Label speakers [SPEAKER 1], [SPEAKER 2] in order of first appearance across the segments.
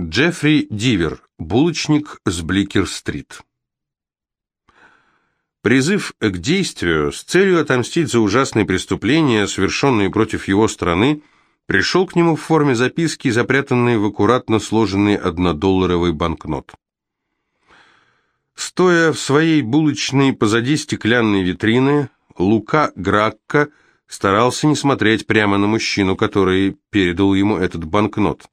[SPEAKER 1] Джеффри Дивер, булочник с Бликер-стрит. Призыв к действию с целью отомстить за ужасные преступления, совершенные против его страны, пришел к нему в форме записки, запрятанной в аккуратно сложенный однодолларовый банкнот. Стоя в своей булочной позади стеклянной витрины, Лука Гракка старался не смотреть прямо на мужчину, который передал ему этот банкнот.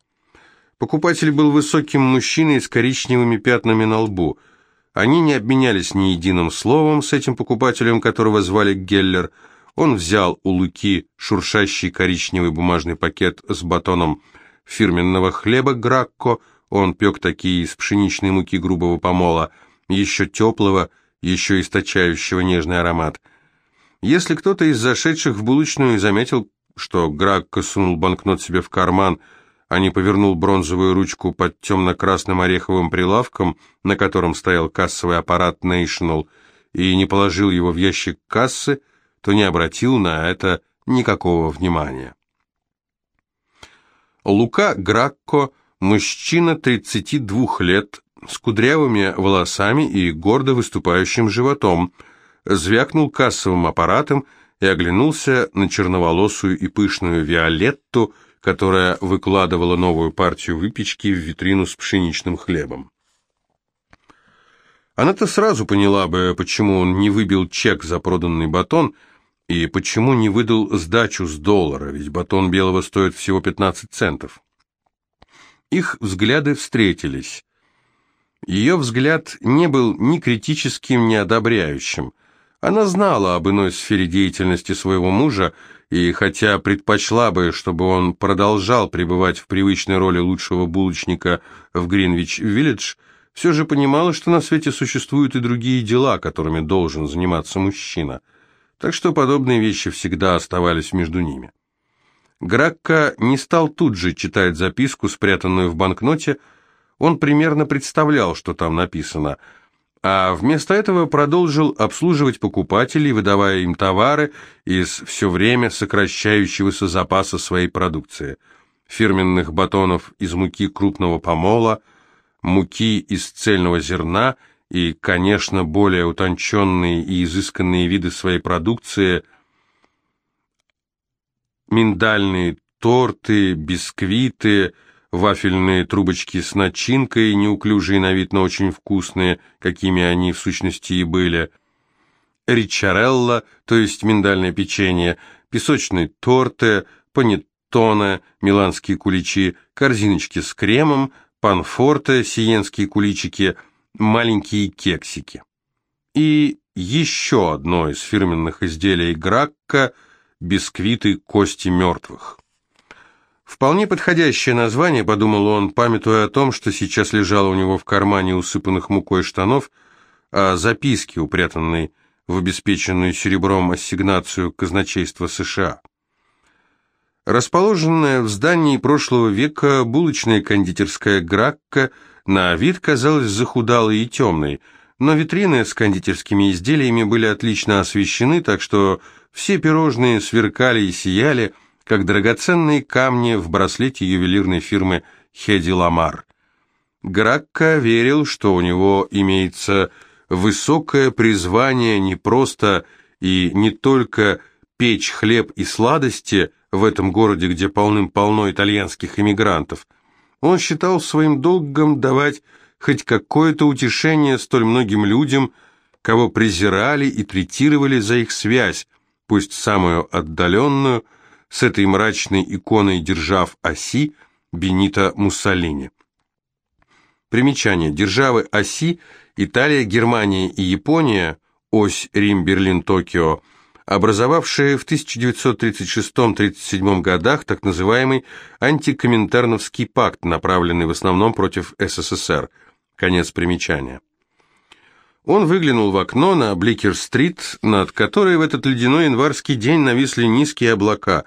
[SPEAKER 1] Покупатель был высоким мужчиной с коричневыми пятнами на лбу. Они не обменялись ни единым словом с этим покупателем, которого звали Геллер. Он взял у Луки шуршащий коричневый бумажный пакет с батоном фирменного хлеба Гракко, он пек такие из пшеничной муки грубого помола, еще теплого, еще источающего нежный аромат. Если кто-то из зашедших в булочную заметил, что Гракко сунул банкнот себе в карман – а не повернул бронзовую ручку под темно-красным ореховым прилавком, на котором стоял кассовый аппарат National, и не положил его в ящик кассы, то не обратил на это никакого внимания. Лука Гракко, мужчина 32 лет, с кудрявыми волосами и гордо выступающим животом, звякнул кассовым аппаратом и оглянулся на черноволосую и пышную Виолетту, которая выкладывала новую партию выпечки в витрину с пшеничным хлебом. Она-то сразу поняла бы, почему он не выбил чек за проданный батон и почему не выдал сдачу с доллара, ведь батон белого стоит всего 15 центов. Их взгляды встретились. Ее взгляд не был ни критическим, ни одобряющим. Она знала об иной сфере деятельности своего мужа и хотя предпочла бы, чтобы он продолжал пребывать в привычной роли лучшего булочника в Гринвич-Виллидж, все же понимала, что на свете существуют и другие дела, которыми должен заниматься мужчина. Так что подобные вещи всегда оставались между ними. Гракка не стал тут же читать записку, спрятанную в банкноте, он примерно представлял, что там написано – а вместо этого продолжил обслуживать покупателей, выдавая им товары из все время сокращающегося запаса своей продукции. Фирменных батонов из муки крупного помола, муки из цельного зерна и, конечно, более утонченные и изысканные виды своей продукции, миндальные торты, бисквиты – вафельные трубочки с начинкой, неуклюжие на вид, но очень вкусные, какими они в сущности и были, ричарелла, то есть миндальное печенье, песочные торты, панеттоне, миланские куличи, корзиночки с кремом, панфорте, сиенские куличики, маленькие кексики. И еще одно из фирменных изделий Гракка – бисквиты кости мертвых. Вполне подходящее название, подумал он, памятуя о том, что сейчас лежало у него в кармане усыпанных мукой штанов, о записке, упрятанной в обеспеченную серебром ассигнацию казначейства США. Расположенная в здании прошлого века булочная кондитерская Гракка на вид казалась захудалой и темной, но витрины с кондитерскими изделиями были отлично освещены, так что все пирожные сверкали и сияли, как драгоценные камни в браслете ювелирной фирмы Хеди Ламар. Гракка верил, что у него имеется высокое призвание не просто и не только печь хлеб и сладости в этом городе, где полным-полно итальянских иммигрантов. Он считал своим долгом давать хоть какое-то утешение столь многим людям, кого презирали и третировали за их связь, пусть самую отдаленную, с этой мрачной иконой, держав оси, Бенито Муссолини. Примечание. Державы оси Италия, Германия и Япония, ось Рим-Берлин-Токио, образовавшие в 1936-37 годах так называемый антикоминтерновский пакт, направленный в основном против СССР. Конец примечания. Он выглянул в окно на Бликер-стрит, над которой в этот ледяной январский день нависли низкие облака.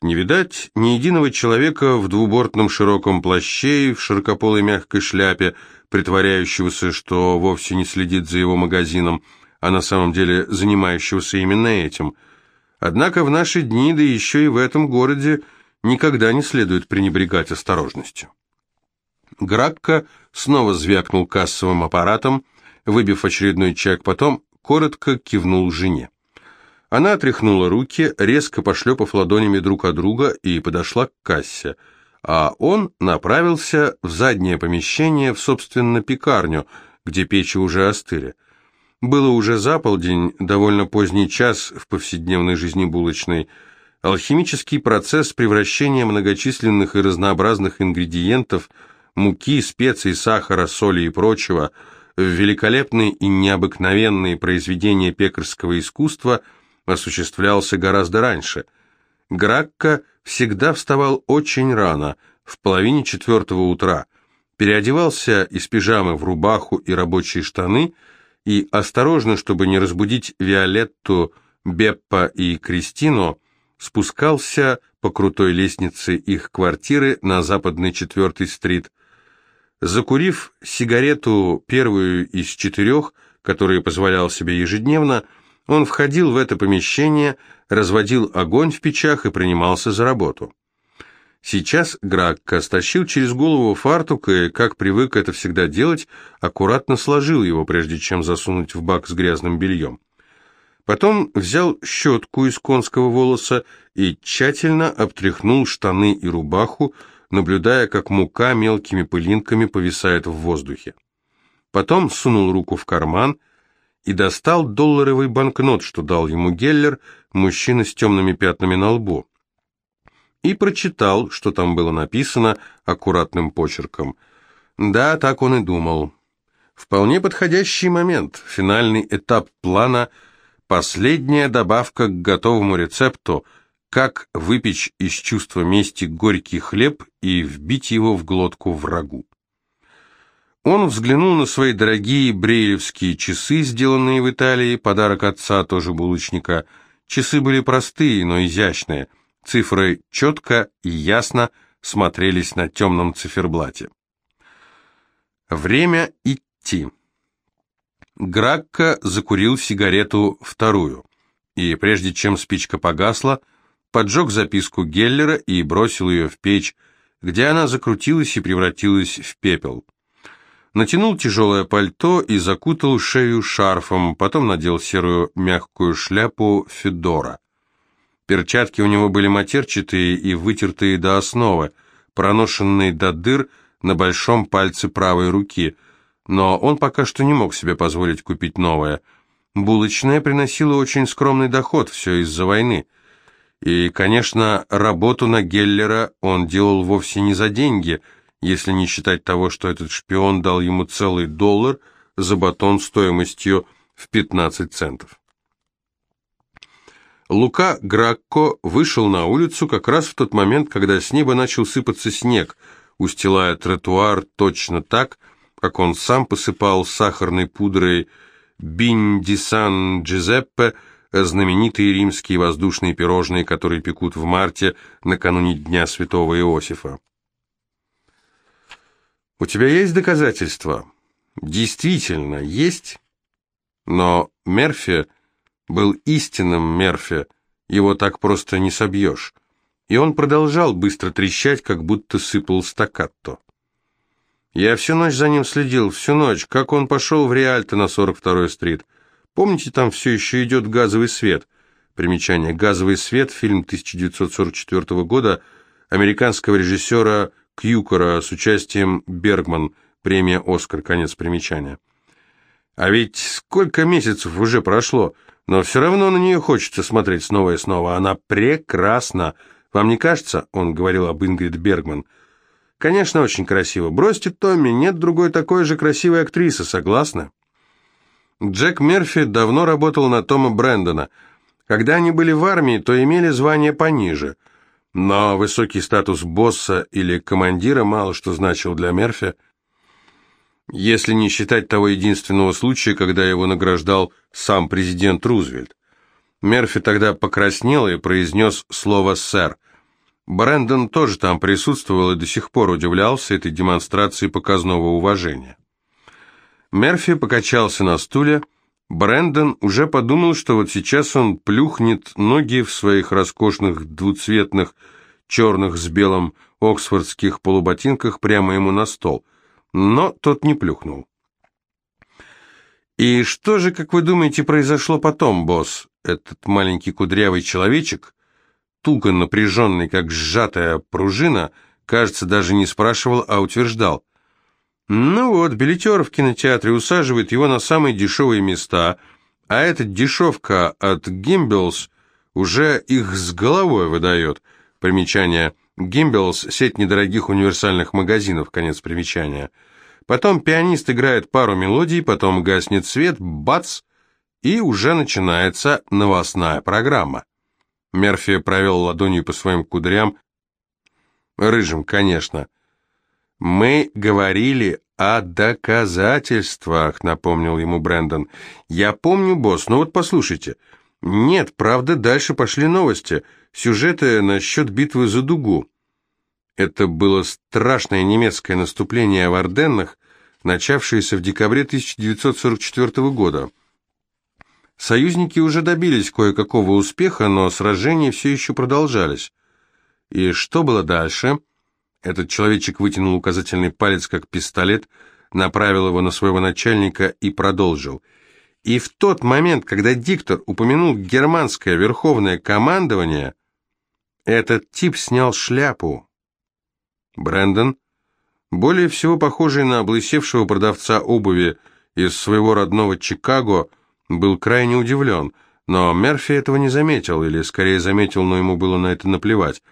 [SPEAKER 1] Не видать ни единого человека в двубортном широком плаще и в широкополой мягкой шляпе, притворяющегося, что вовсе не следит за его магазином, а на самом деле занимающегося именно этим. Однако в наши дни, да еще и в этом городе, никогда не следует пренебрегать осторожностью. Гракка снова звякнул кассовым аппаратом, выбив очередной чек, потом коротко кивнул жене. Она отряхнула руки, резко пошлепав ладонями друг от друга и подошла к кассе, а он направился в заднее помещение, в, собственно, пекарню, где печи уже остыли. Было уже за полдень, довольно поздний час в повседневной жизни булочной. Алхимический процесс превращения многочисленных и разнообразных ингредиентов – муки, специй, сахара, соли и прочего, в великолепные и необыкновенные произведения пекарского искусства осуществлялся гораздо раньше. Гракка всегда вставал очень рано, в половине четвертого утра, переодевался из пижамы в рубаху и рабочие штаны и, осторожно, чтобы не разбудить Виолетту, Беппа и Кристину, спускался по крутой лестнице их квартиры на западной четвертой стрит, Закурив сигарету, первую из четырех, которые позволял себе ежедневно, он входил в это помещение, разводил огонь в печах и принимался за работу. Сейчас Гракка стащил через голову фартук и, как привык это всегда делать, аккуратно сложил его, прежде чем засунуть в бак с грязным бельем. Потом взял щетку из конского волоса и тщательно обтряхнул штаны и рубаху, наблюдая, как мука мелкими пылинками повисает в воздухе. Потом сунул руку в карман и достал долларовый банкнот, что дал ему Геллер, мужчина с темными пятнами на лбу. И прочитал, что там было написано аккуратным почерком. Да, так он и думал. Вполне подходящий момент, финальный этап плана, последняя добавка к готовому рецепту – как выпечь из чувства мести горький хлеб и вбить его в глотку врагу. Он взглянул на свои дорогие брейлевские часы, сделанные в Италии, подарок отца, тоже булочника. Часы были простые, но изящные. Цифры четко и ясно смотрелись на темном циферблате. Время идти. Гракка закурил сигарету вторую, и прежде чем спичка погасла, поджег записку Геллера и бросил ее в печь, где она закрутилась и превратилась в пепел. Натянул тяжелое пальто и закутал шею шарфом, потом надел серую мягкую шляпу Федора. Перчатки у него были матерчатые и вытертые до основы, проношенные до дыр на большом пальце правой руки, но он пока что не мог себе позволить купить новое. Булочная приносила очень скромный доход, все из-за войны – и, конечно, работу на Геллера он делал вовсе не за деньги, если не считать того, что этот шпион дал ему целый доллар за батон стоимостью в 15 центов. Лука Гракко вышел на улицу как раз в тот момент, когда с неба начал сыпаться снег, устилая тротуар точно так, как он сам посыпал сахарной пудрой Бинди Сан Джизеппе, знаменитые римские воздушные пирожные, которые пекут в марте накануне Дня Святого Иосифа. «У тебя есть доказательства?» «Действительно, есть?» Но Мерфи был истинным Мерфи, его так просто не собьешь. И он продолжал быстро трещать, как будто сыпал стаккато. Я всю ночь за ним следил, всю ночь, как он пошел в Реальто на 42-й стрит. Помните, там все еще идет газовый свет? Примечание. «Газовый свет» – фильм 1944 года американского режиссера Кьюкора с участием Бергман, премия «Оскар», конец примечания. А ведь сколько месяцев уже прошло, но все равно на нее хочется смотреть снова и снова. Она прекрасна. Вам не кажется? Он говорил об Ингрид Бергман. Конечно, очень красиво. Бросьте Томми, нет другой такой же красивой актрисы, согласны? Джек Мерфи давно работал на Тома Брэндона. Когда они были в армии, то имели звание пониже. Но высокий статус босса или командира мало что значил для Мерфи, если не считать того единственного случая, когда его награждал сам президент Рузвельт. Мерфи тогда покраснел и произнес слово «сэр». Брэндон тоже там присутствовал и до сих пор удивлялся этой демонстрации показного уважения. Мерфи покачался на стуле. Брэндон уже подумал, что вот сейчас он плюхнет ноги в своих роскошных двуцветных черных с белым оксфордских полуботинках прямо ему на стол, но тот не плюхнул. «И что же, как вы думаете, произошло потом, босс? Этот маленький кудрявый человечек, туго напряженный, как сжатая пружина, кажется, даже не спрашивал, а утверждал. Ну вот, билетер в кинотеатре усаживает его на самые дешевые места, а эта дешевка от Гимбелс уже их с головой выдает. Примечание. Гимбелс – сеть недорогих универсальных магазинов, конец примечания. Потом пианист играет пару мелодий, потом гаснет свет, бац, и уже начинается новостная программа. Мерфи провел ладонью по своим кудрям. Рыжим, конечно. «Мы говорили о доказательствах», — напомнил ему Брэндон. «Я помню, босс, но вот послушайте. Нет, правда, дальше пошли новости. Сюжеты насчет битвы за Дугу. Это было страшное немецкое наступление в Орденнах, начавшееся в декабре 1944 года. Союзники уже добились кое-какого успеха, но сражения все еще продолжались. И что было дальше? Этот человечек вытянул указательный палец как пистолет, направил его на своего начальника и продолжил. И в тот момент, когда диктор упомянул германское верховное командование, этот тип снял шляпу. Брэндон, более всего похожий на облысевшего продавца обуви из своего родного Чикаго, был крайне удивлен, но Мерфи этого не заметил, или скорее заметил, но ему было на это наплевать.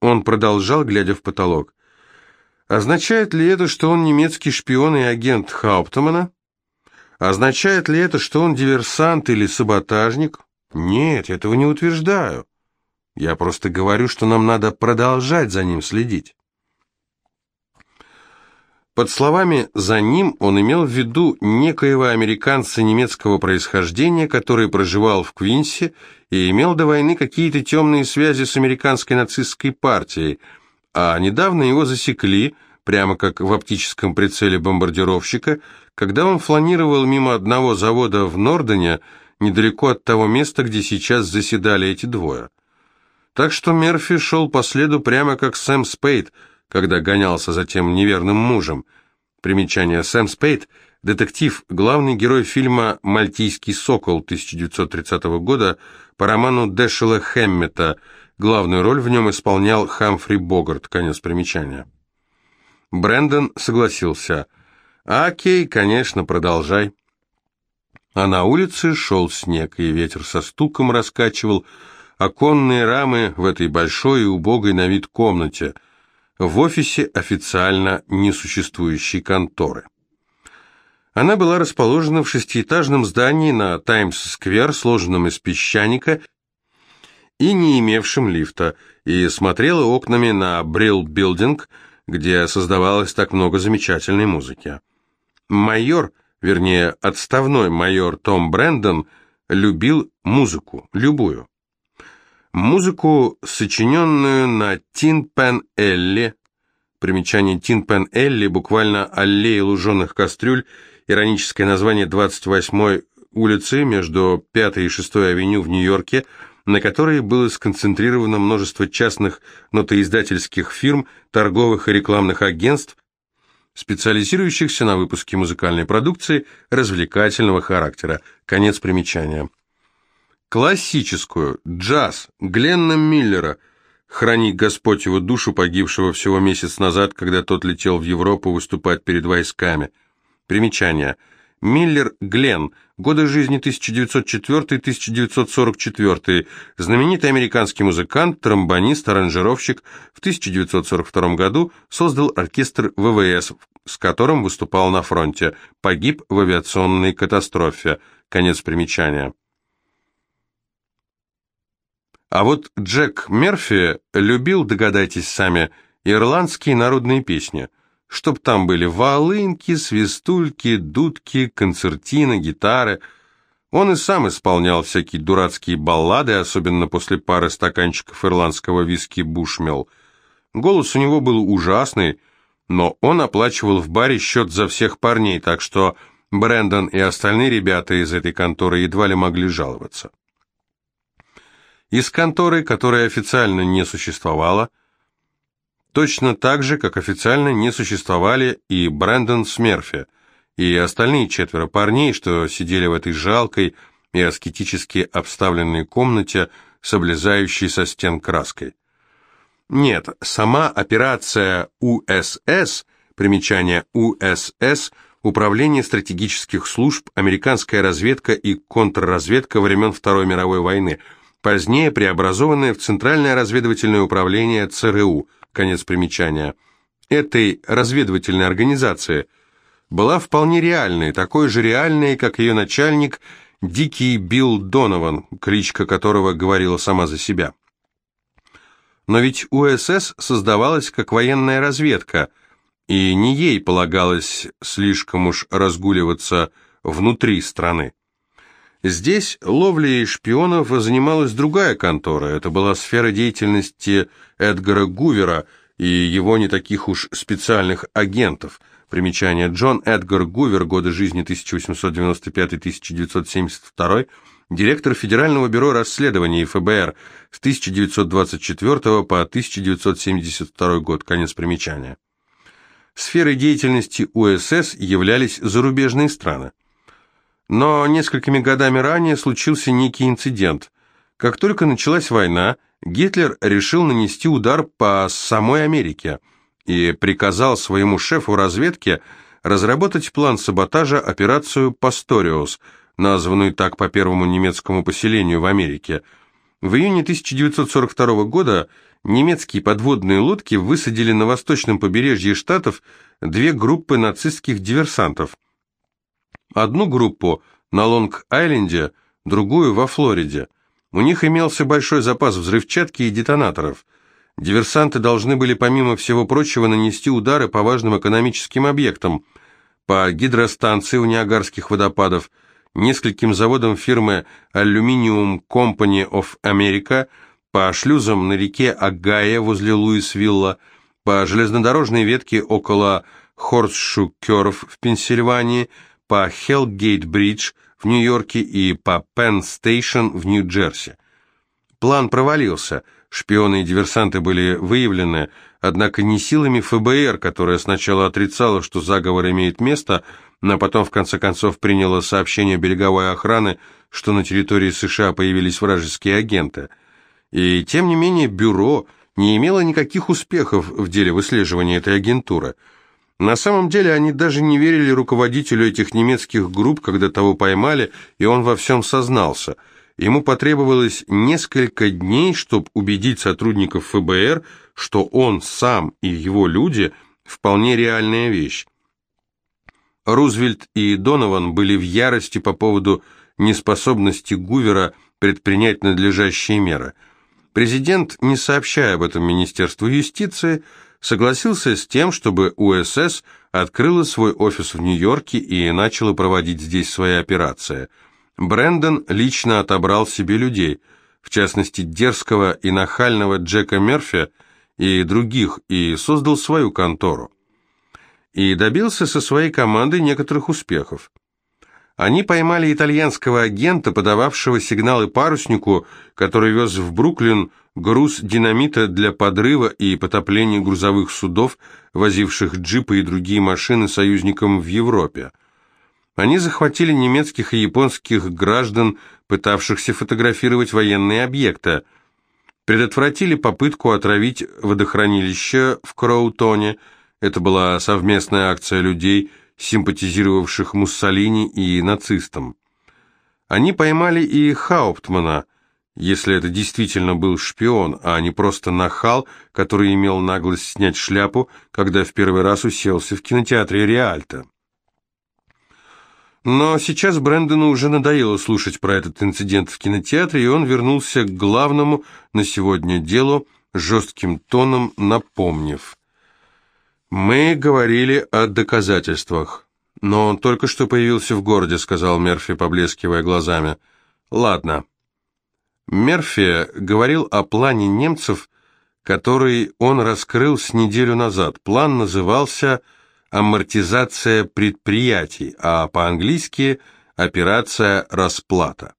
[SPEAKER 1] Он продолжал, глядя в потолок. Означает ли это, что он немецкий шпион и агент Хауптмана? Означает ли это, что он диверсант или саботажник? Нет, этого не утверждаю. Я просто говорю, что нам надо продолжать за ним следить. Под словами «за ним» он имел в виду некоего американца немецкого происхождения, который проживал в Квинсе и имел до войны какие-то темные связи с американской нацистской партией, а недавно его засекли, прямо как в оптическом прицеле бомбардировщика, когда он фланировал мимо одного завода в Нордене, недалеко от того места, где сейчас заседали эти двое. Так что Мерфи шел по следу прямо как Сэм Спейд – когда гонялся за тем неверным мужем. Примечание. Сэм Спейд – детектив, главный герой фильма «Мальтийский сокол» 1930 года по роману Дэшела Хэммета. Главную роль в нем исполнял Хамфри Богарт. Конец примечания. Брэндон согласился. «Окей, конечно, продолжай». А на улице шел снег, и ветер со стуком раскачивал оконные рамы в этой большой и убогой на вид комнате – в офисе официально несуществующей конторы. Она была расположена в шестиэтажном здании на Таймс-сквер, сложенном из песчаника и не имевшем лифта, и смотрела окнами на Брилл-билдинг, где создавалось так много замечательной музыки. Майор, вернее, отставной майор Том Брэндон, любил музыку, любую. Музыку, сочиненную на Тин-Пен-Элли, примечание Тин-Пен Элли, буквально аллея луженых кастрюль, ироническое название 28-й улицы между 5 и 6 авеню в Нью-Йорке, на которой было сконцентрировано множество частных нотоиздательских фирм, торговых и рекламных агентств, специализирующихся на выпуске музыкальной продукции развлекательного характера. Конец примечания. Классическую, джаз, Гленна Миллера, храни Господь его душу, погибшего всего месяц назад, когда тот летел в Европу выступать перед войсками. Примечание. Миллер Гленн, годы жизни 1904-1944, знаменитый американский музыкант, тромбонист, аранжировщик, в 1942 году создал оркестр ВВС, с которым выступал на фронте, погиб в авиационной катастрофе. Конец примечания. А вот Джек Мерфи любил, догадайтесь сами, ирландские народные песни, чтоб там были волынки, свистульки, дудки, концертины, гитары. Он и сам исполнял всякие дурацкие баллады, особенно после пары стаканчиков ирландского виски «Бушмел». Голос у него был ужасный, но он оплачивал в баре счет за всех парней, так что Брэндон и остальные ребята из этой конторы едва ли могли жаловаться. Из конторы, которая официально не существовала, Точно так же, как официально не существовали и Брэндон Смерфи, и остальные четверо парней, что сидели в этой жалкой и аскетически обставленной комнате с облезающей со стен краской. Нет, сама операция УСС, примечание УСС, Управление стратегических служб, американская разведка и контрразведка времен Второй мировой войны, позднее преобразованное в Центральное разведывательное управление ЦРУ, конец примечания, этой разведывательной организации была вполне реальной, такой же реальной, как ее начальник Дикий Билл Донован, кличка которого говорила сама за себя. Но ведь УСС создавалась как военная разведка, и не ей полагалось слишком уж разгуливаться внутри страны. Здесь ловлей шпионов занималась другая контора, это была сфера деятельности Эдгара Гувера и его не таких уж специальных агентов. Примечание Джон Эдгар Гувер, годы жизни 1895-1972, директор Федерального бюро расследований ФБР с 1924 по 1972 год, конец примечания. Сферой деятельности УСС являлись зарубежные страны. Но несколькими годами ранее случился некий инцидент. Как только началась война, Гитлер решил нанести удар по самой Америке и приказал своему шефу разведки разработать план саботажа операцию «Пасториус», названную так по первому немецкому поселению в Америке. В июне 1942 года немецкие подводные лодки высадили на восточном побережье штатов две группы нацистских диверсантов. Одну группу на Лонг-Айленде, другую во Флориде. У них имелся большой запас взрывчатки и детонаторов. Диверсанты должны были, помимо всего прочего, нанести удары по важным экономическим объектам, по гидростанции у Ниагарских водопадов, нескольким заводам фирмы Aluminium Company of America, по шлюзам на реке Агая возле Луисвилла, по железнодорожной ветке около Хорсшу-Кёрв в Пенсильвании, по Хеллгейт-Бридж в Нью-Йорке и по Пенн-Стейшн в Нью-Джерси. План провалился, шпионы и диверсанты были выявлены, однако не силами ФБР, которая сначала отрицала, что заговор имеет место, но потом в конце концов приняла сообщение береговой охраны, что на территории США появились вражеские агенты. И тем не менее бюро не имело никаких успехов в деле выслеживания этой агентуры. На самом деле они даже не верили руководителю этих немецких групп, когда того поймали, и он во всем сознался. Ему потребовалось несколько дней, чтобы убедить сотрудников ФБР, что он сам и его люди – вполне реальная вещь. Рузвельт и Донован были в ярости по поводу неспособности Гувера предпринять надлежащие меры. Президент, не сообщая об этом Министерству юстиции, согласился с тем, чтобы УСС открыла свой офис в Нью-Йорке и начала проводить здесь свои операции. Брэндон лично отобрал себе людей, в частности дерзкого и нахального Джека Мерфи и других, и создал свою контору и добился со своей командой некоторых успехов. Они поймали итальянского агента, подававшего сигналы паруснику, который вез в Бруклин груз динамита для подрыва и потопления грузовых судов, возивших джипы и другие машины союзникам в Европе. Они захватили немецких и японских граждан, пытавшихся фотографировать военные объекты, предотвратили попытку отравить водохранилище в Кроутоне – это была совместная акция людей, симпатизировавших Муссолини и нацистам. Они поймали и Хауптмана, если это действительно был шпион, а не просто нахал, который имел наглость снять шляпу, когда в первый раз уселся в кинотеатре Реальто. Но сейчас Брэндону уже надоело слушать про этот инцидент в кинотеатре, и он вернулся к главному на сегодня делу, жестким тоном напомнив – «Мы говорили о доказательствах, но он только что появился в городе», — сказал Мерфи, поблескивая глазами. «Ладно». Мерфи говорил о плане немцев, который он раскрыл с неделю назад. План назывался «Амортизация предприятий», а по-английски «Операция расплата».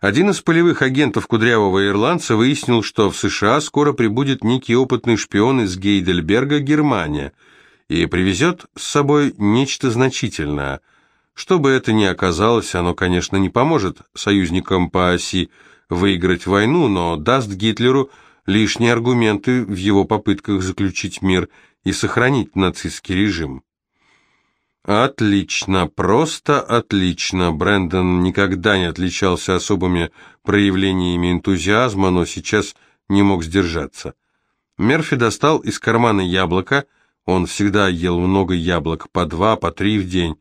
[SPEAKER 1] Один из полевых агентов кудрявого ирландца выяснил, что в США скоро прибудет некий опытный шпион из Гейдельберга, Германия, и привезет с собой нечто значительное. Что бы это ни оказалось, оно, конечно, не поможет союзникам по оси выиграть войну, но даст Гитлеру лишние аргументы в его попытках заключить мир и сохранить нацистский режим. Отлично, просто отлично. Брэндон никогда не отличался особыми проявлениями энтузиазма, но сейчас не мог сдержаться. Мерфи достал из кармана яблоко, он всегда ел много яблок, по два, по три в день.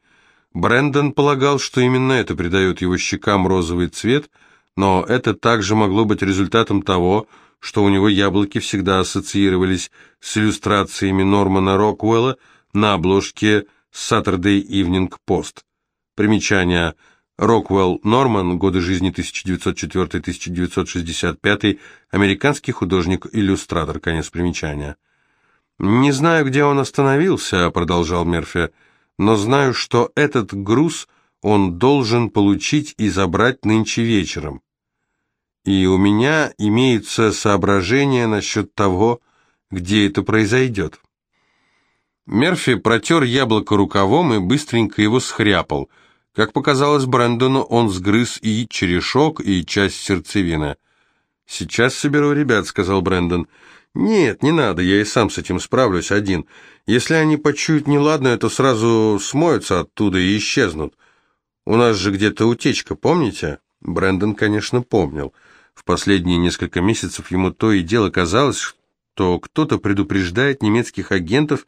[SPEAKER 1] Брэндон полагал, что именно это придает его щекам розовый цвет, но это также могло быть результатом того, что у него яблоки всегда ассоциировались с иллюстрациями Нормана Роквелла на обложке Saturday Evening Post. Примечание. Роквелл Норман, годы жизни 1904-1965, американский художник-иллюстратор, конец примечания. «Не знаю, где он остановился», — продолжал Мерфи, «но знаю, что этот груз он должен получить и забрать нынче вечером. И у меня имеются соображения насчет того, где это произойдет». Мерфи протер яблоко рукавом и быстренько его схряпал. Как показалось Брэндону, он сгрыз и черешок, и часть сердцевины. «Сейчас соберу ребят», — сказал Брэндон. «Нет, не надо, я и сам с этим справлюсь один. Если они почуют неладное, то сразу смоются оттуда и исчезнут. У нас же где-то утечка, помните?» Брэндон, конечно, помнил. В последние несколько месяцев ему то и дело казалось, что кто-то предупреждает немецких агентов,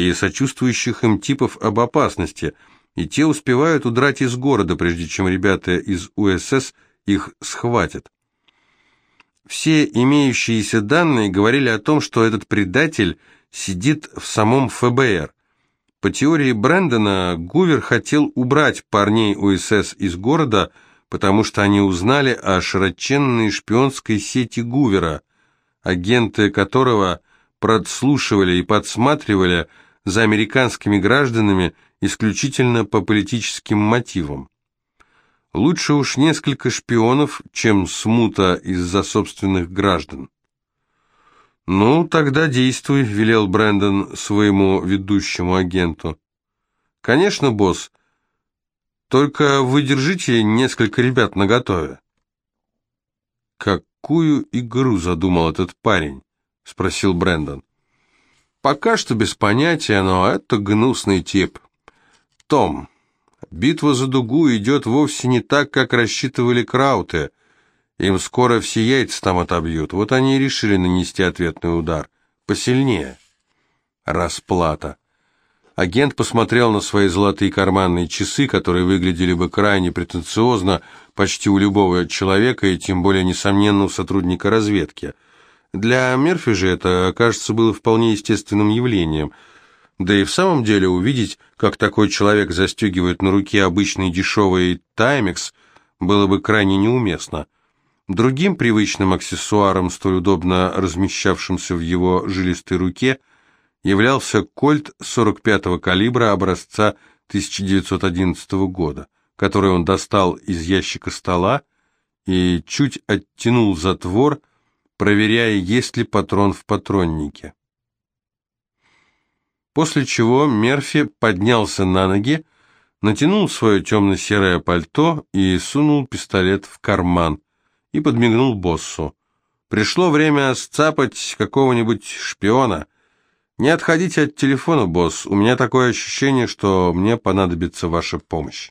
[SPEAKER 1] и сочувствующих им типов об опасности, и те успевают удрать из города, прежде чем ребята из УСС их схватят. Все имеющиеся данные говорили о том, что этот предатель сидит в самом ФБР. По теории Брэндона, Гувер хотел убрать парней УСС из города, потому что они узнали о широченной шпионской сети Гувера, агенты которого подслушивали и подсматривали за американскими гражданами исключительно по политическим мотивам. Лучше уж несколько шпионов, чем смута из-за собственных граждан. «Ну, тогда действуй», — велел Брэндон своему ведущему агенту. «Конечно, босс. Только вы держите несколько ребят наготове». «Какую игру задумал этот парень?» — спросил Брэндон. «Пока что без понятия, но это гнусный тип. Том, битва за дугу идет вовсе не так, как рассчитывали крауты. Им скоро все яйца там отобьют. Вот они и решили нанести ответный удар. Посильнее. Расплата». Агент посмотрел на свои золотые карманные часы, которые выглядели бы крайне претенциозно почти у любого человека, и тем более, несомненно, у сотрудника разведки – для Мерфи же это, кажется, было вполне естественным явлением. Да и в самом деле увидеть, как такой человек застегивает на руке обычный дешевый «Таймекс», было бы крайне неуместно. Другим привычным аксессуаром, столь удобно размещавшимся в его жилистой руке, являлся кольт 45-го калибра образца 1911 года, который он достал из ящика стола и чуть оттянул затвор, проверяя, есть ли патрон в патроннике. После чего Мерфи поднялся на ноги, натянул свое темно-серое пальто и сунул пистолет в карман и подмигнул боссу. Пришло время сцапать какого-нибудь шпиона. Не отходите от телефона, босс, у меня такое ощущение, что мне понадобится ваша помощь.